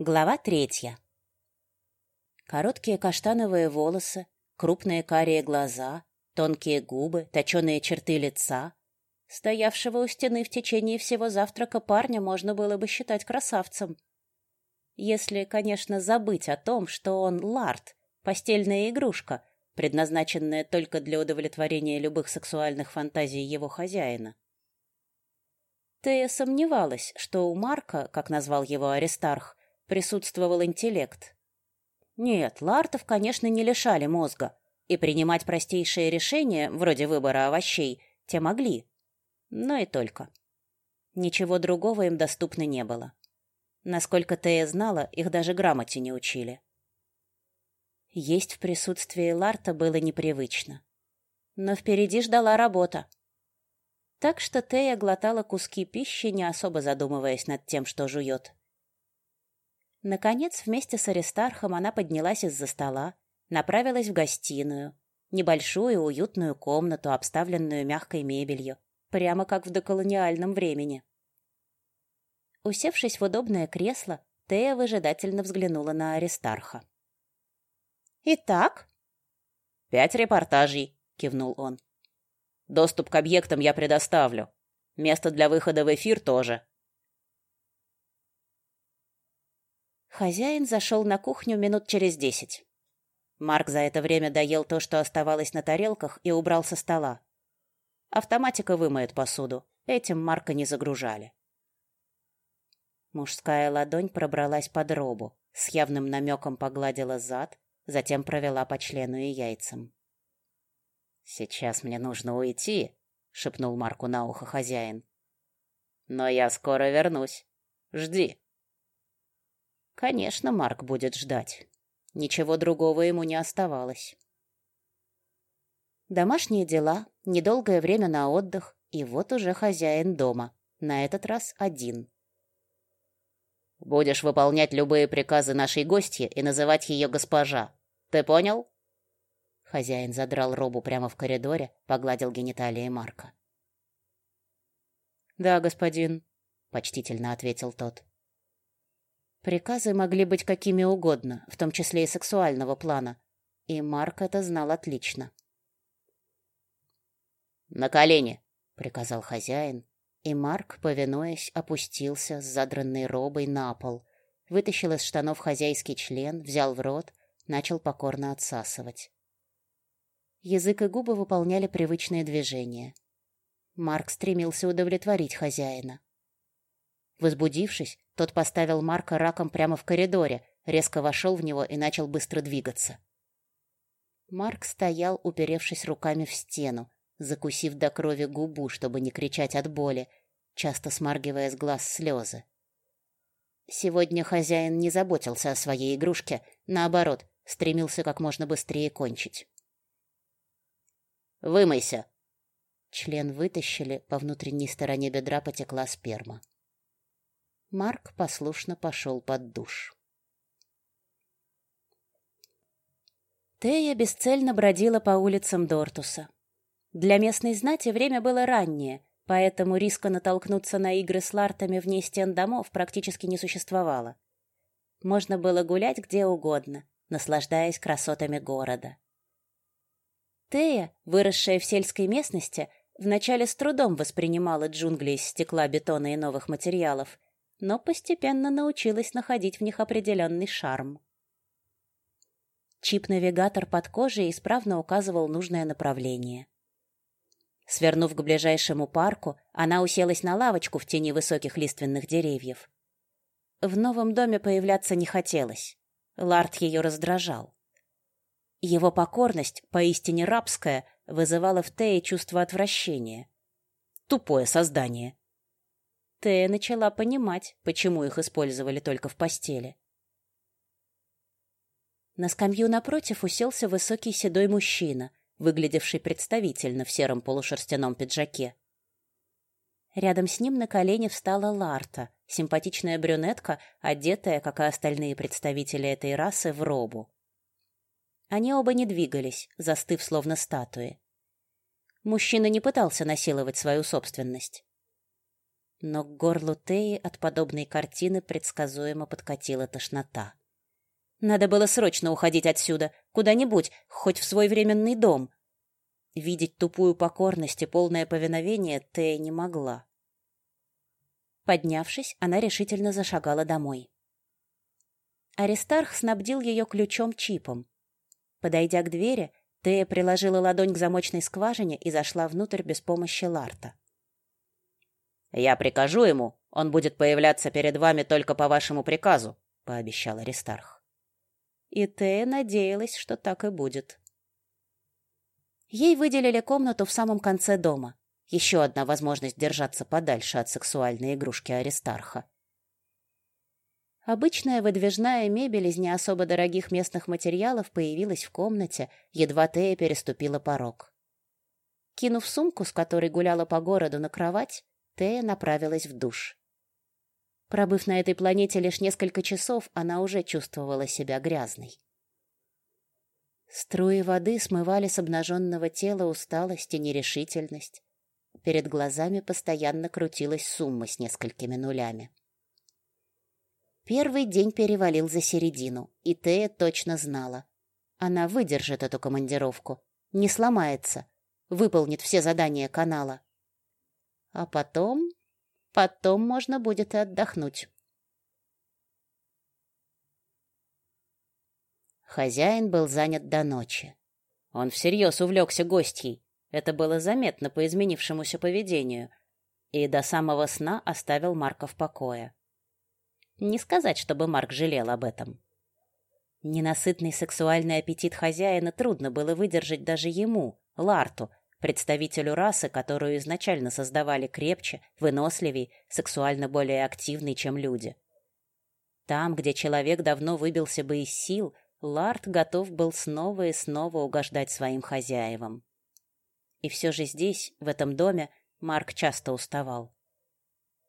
Глава третья. Короткие каштановые волосы, крупные карие глаза, тонкие губы, точеные черты лица. Стоявшего у стены в течение всего завтрака парня можно было бы считать красавцем. Если, конечно, забыть о том, что он лард, постельная игрушка, предназначенная только для удовлетворения любых сексуальных фантазий его хозяина. Тея сомневалась, что у Марка, как назвал его Аристарх, присутствовал интеллект. Нет, лартов, конечно, не лишали мозга, и принимать простейшие решения, вроде выбора овощей, те могли. Но и только. Ничего другого им доступно не было. Насколько Тея знала, их даже грамоте не учили. Есть в присутствии Ларта было непривычно. Но впереди ждала работа. Так что Тея глотала куски пищи, не особо задумываясь над тем, что жует. Наконец, вместе с Аристархом она поднялась из-за стола, направилась в гостиную, небольшую уютную комнату, обставленную мягкой мебелью, прямо как в доколониальном времени. Усевшись в удобное кресло, Тея выжидательно взглянула на Аристарха. «Итак?» «Пять репортажей», — кивнул он. «Доступ к объектам я предоставлю. Место для выхода в эфир тоже. Хозяин зашел на кухню минут через десять. Марк за это время доел то, что оставалось на тарелках, и убрал со стола. Автоматика вымоет посуду. Этим Марка не загружали. Мужская ладонь пробралась под робу, с явным намеком погладила зад, затем провела по члену и яйцам. «Сейчас мне нужно уйти», — шепнул Марку на ухо хозяин. «Но я скоро вернусь. Жди». Конечно, Марк будет ждать. Ничего другого ему не оставалось. Домашние дела, недолгое время на отдых, и вот уже хозяин дома, на этот раз один. «Будешь выполнять любые приказы нашей гостьи и называть ее госпожа. Ты понял?» Хозяин задрал робу прямо в коридоре, погладил гениталии Марка. «Да, господин», — почтительно ответил тот. Приказы могли быть какими угодно, в том числе и сексуального плана, и Марк это знал отлично. «На колени!» — приказал хозяин, и Марк, повинуясь, опустился с задранной робой на пол, вытащил из штанов хозяйский член, взял в рот, начал покорно отсасывать. Язык и губы выполняли привычные движения. Марк стремился удовлетворить хозяина. Возбудившись, тот поставил Марка раком прямо в коридоре, резко вошел в него и начал быстро двигаться. Марк стоял, уперевшись руками в стену, закусив до крови губу, чтобы не кричать от боли, часто смаргивая с глаз слезы. Сегодня хозяин не заботился о своей игрушке, наоборот, стремился как можно быстрее кончить. «Вымойся!» Член вытащили, по внутренней стороне бедра потекла сперма. Марк послушно пошел под душ. Тея бесцельно бродила по улицам Дортуса. Для местной знати время было раннее, поэтому риска натолкнуться на игры с лартами вне стен домов практически не существовало. Можно было гулять где угодно, наслаждаясь красотами города. Тея, выросшая в сельской местности, вначале с трудом воспринимала джунгли из стекла, бетона и новых материалов, но постепенно научилась находить в них определенный шарм. Чип-навигатор под кожей исправно указывал нужное направление. Свернув к ближайшему парку, она уселась на лавочку в тени высоких лиственных деревьев. В новом доме появляться не хотелось. Ларт ее раздражал. Его покорность, поистине рабская, вызывала в Тее чувство отвращения. Тупое создание. Тея начала понимать, почему их использовали только в постели. На скамью напротив уселся высокий седой мужчина, выглядевший представительно в сером полушерстяном пиджаке. Рядом с ним на колени встала Ларта, симпатичная брюнетка, одетая, как и остальные представители этой расы, в робу. Они оба не двигались, застыв словно статуи. Мужчина не пытался насиловать свою собственность. Но к горлу Теи от подобной картины предсказуемо подкатила тошнота. Надо было срочно уходить отсюда, куда-нибудь, хоть в свой временный дом. Видеть тупую покорность и полное повиновение Тея не могла. Поднявшись, она решительно зашагала домой. Аристарх снабдил ее ключом-чипом. Подойдя к двери, Тея приложила ладонь к замочной скважине и зашла внутрь без помощи Ларта. «Я прикажу ему, он будет появляться перед вами только по вашему приказу», — пообещал Аристарх. И Тея надеялась, что так и будет. Ей выделили комнату в самом конце дома. Еще одна возможность держаться подальше от сексуальной игрушки Аристарха. Обычная выдвижная мебель из не особо дорогих местных материалов появилась в комнате, едва Тея переступила порог. Кинув сумку, с которой гуляла по городу, на кровать, Тея направилась в душ. Пробыв на этой планете лишь несколько часов, она уже чувствовала себя грязной. Струи воды смывали с обнаженного тела усталость и нерешительность. Перед глазами постоянно крутилась сумма с несколькими нулями. Первый день перевалил за середину, и Тея точно знала. Она выдержит эту командировку, не сломается, выполнит все задания канала. А потом Потом можно будет и отдохнуть. Хозяин был занят до ночи. Он всерьез увлекся гостьей. Это было заметно по изменившемуся поведению. И до самого сна оставил Марка в покое. Не сказать, чтобы Марк жалел об этом. Ненасытный сексуальный аппетит хозяина трудно было выдержать даже ему, Ларту, представителю расы, которую изначально создавали крепче, выносливей, сексуально более активной, чем люди. Там, где человек давно выбился бы из сил, Ларт готов был снова и снова угождать своим хозяевам. И все же здесь, в этом доме, Марк часто уставал.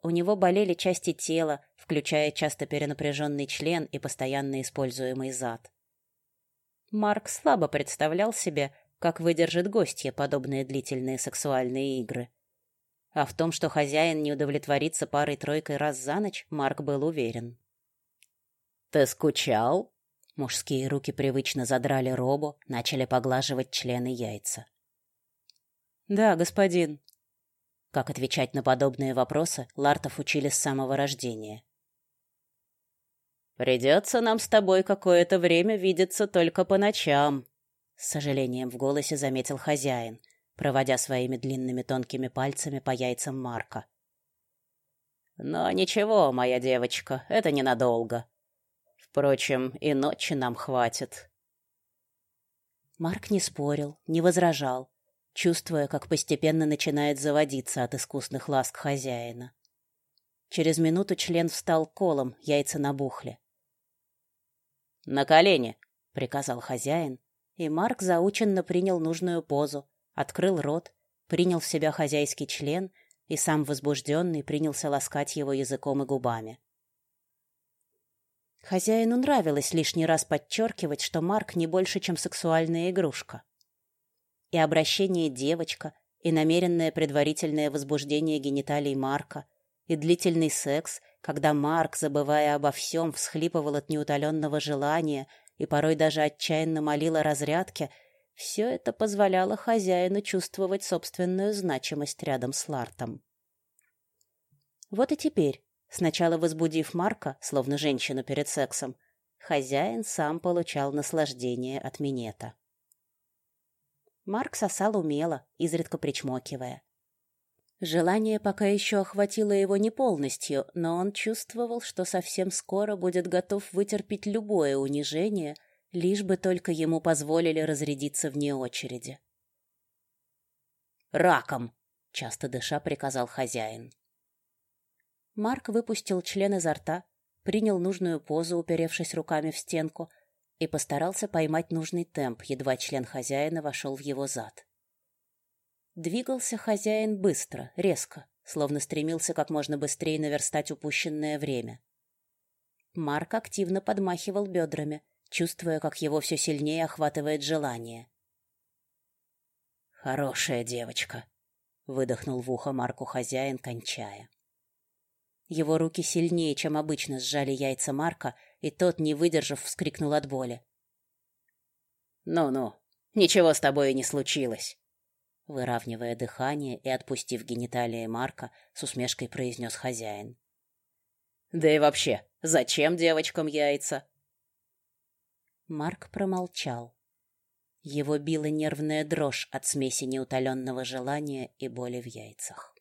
У него болели части тела, включая часто перенапряженный член и постоянно используемый зад. Марк слабо представлял себе, как выдержит гостья подобные длительные сексуальные игры. А в том, что хозяин не удовлетворится парой-тройкой раз за ночь, Марк был уверен. «Ты скучал?» Мужские руки привычно задрали робу, начали поглаживать члены яйца. «Да, господин». Как отвечать на подобные вопросы, Лартов учили с самого рождения. «Придется нам с тобой какое-то время видеться только по ночам», с сожалением в голосе заметил хозяин, проводя своими длинными тонкими пальцами по яйцам Марка. Но ничего, моя девочка, это ненадолго. Впрочем, и ночи нам хватит. Марк не спорил, не возражал, чувствуя, как постепенно начинает заводиться от искусных ласк хозяина. Через минуту член встал колом, яйца набухли. «На колени!» — приказал хозяин, и Марк заученно принял нужную позу, открыл рот, принял в себя хозяйский член и сам возбужденный принялся ласкать его языком и губами. Хозяину нравилось лишний раз подчеркивать, что Марк не больше, чем сексуальная игрушка. И обращение «девочка», и намеренное предварительное возбуждение гениталий Марка, и длительный секс, когда Марк, забывая обо всем, всхлипывал от неутоленного желания и порой даже отчаянно молила разрядке, все это позволяло хозяину чувствовать собственную значимость рядом с Лартом. Вот и теперь, сначала возбудив Марка, словно женщину перед сексом, хозяин сам получал наслаждение от минета. Марк сосал умело, изредка причмокивая. Желание пока еще охватило его не полностью, но он чувствовал, что совсем скоро будет готов вытерпеть любое унижение, лишь бы только ему позволили разрядиться вне очереди. «Раком!» — часто дыша приказал хозяин. Марк выпустил член изо рта, принял нужную позу, уперевшись руками в стенку, и постарался поймать нужный темп, едва член хозяина вошел в его зад. Двигался хозяин быстро, резко, словно стремился как можно быстрее наверстать упущенное время. Марк активно подмахивал бедрами, чувствуя, как его все сильнее охватывает желание. «Хорошая девочка», — выдохнул в ухо Марку хозяин, кончая. Его руки сильнее, чем обычно, сжали яйца Марка, и тот, не выдержав, вскрикнул от боли. «Ну-ну, ничего с тобой и не случилось!» Выравнивая дыхание и отпустив гениталии Марка, с усмешкой произнес хозяин. «Да и вообще, зачем девочкам яйца?» Марк промолчал. Его била нервная дрожь от смеси неутоленного желания и боли в яйцах.